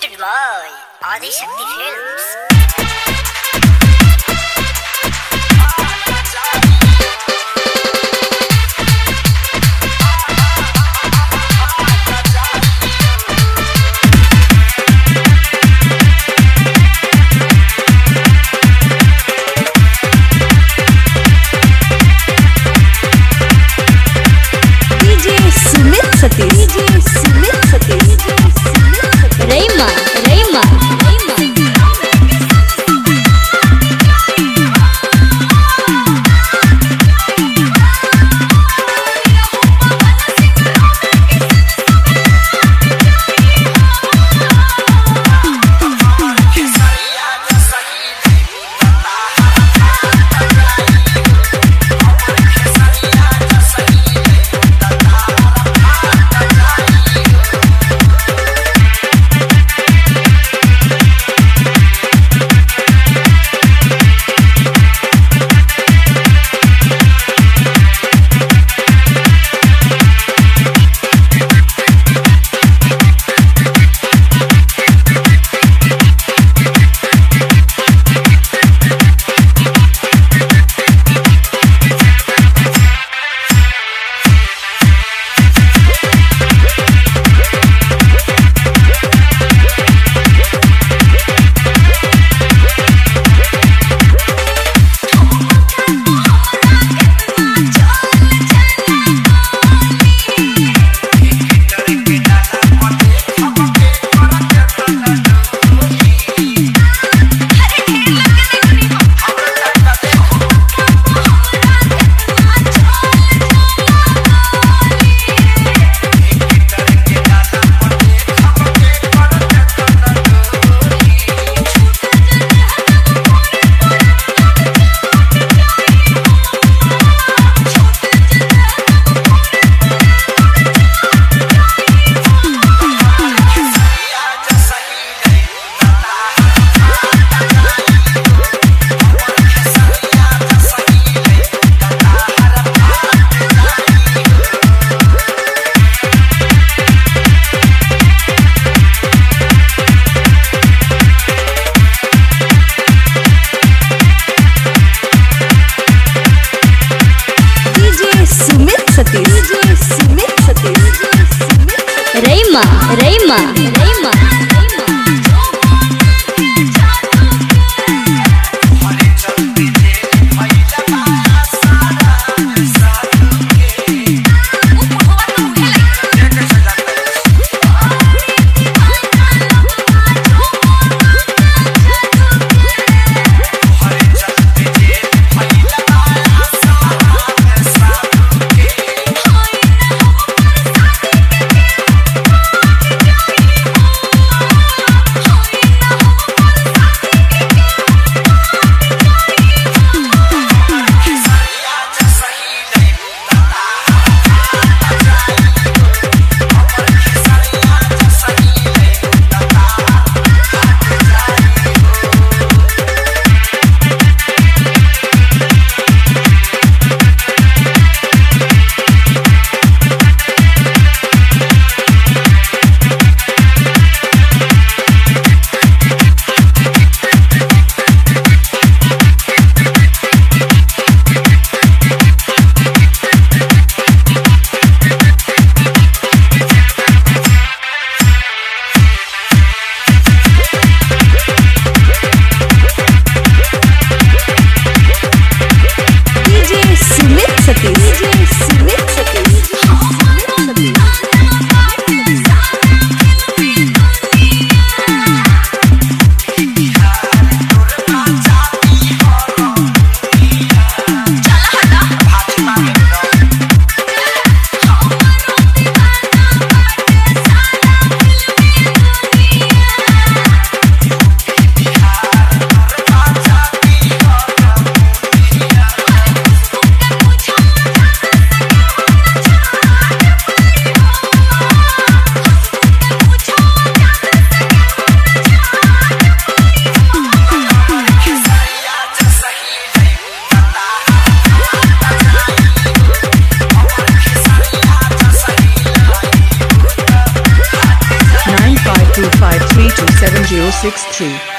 presented by Adi Shakti Films. Reima, Reima, Rejma. Zero six three.